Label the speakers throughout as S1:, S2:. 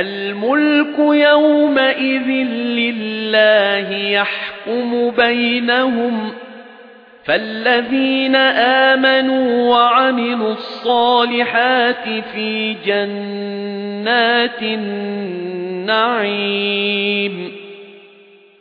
S1: الملك يومئذ لله يحكم بينهم فالذين آمنوا وعملوا الصالحات في جنات النعيم.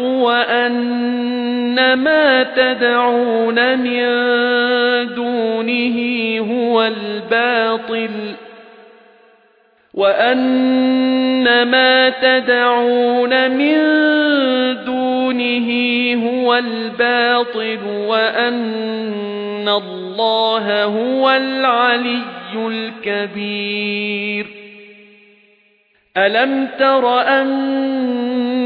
S1: وَأَنَّ مَا تَدْعُونَ مِن دُونِهِ هُوَ الْبَاطِلُ وَأَنَّ مَا تَدْعُونَ مِن دُونِهِ هُوَ الْبَاطِلُ وَأَنَّ اللَّهَ هُوَ الْعَلِيُّ الْكَبِيرُ. أَلَمْ تَرَ أَنَّ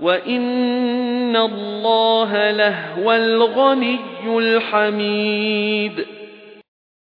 S1: وَإِنَّ اللَّهَ لَهُوَ الْغَنِيُّ الْحَمِيدُ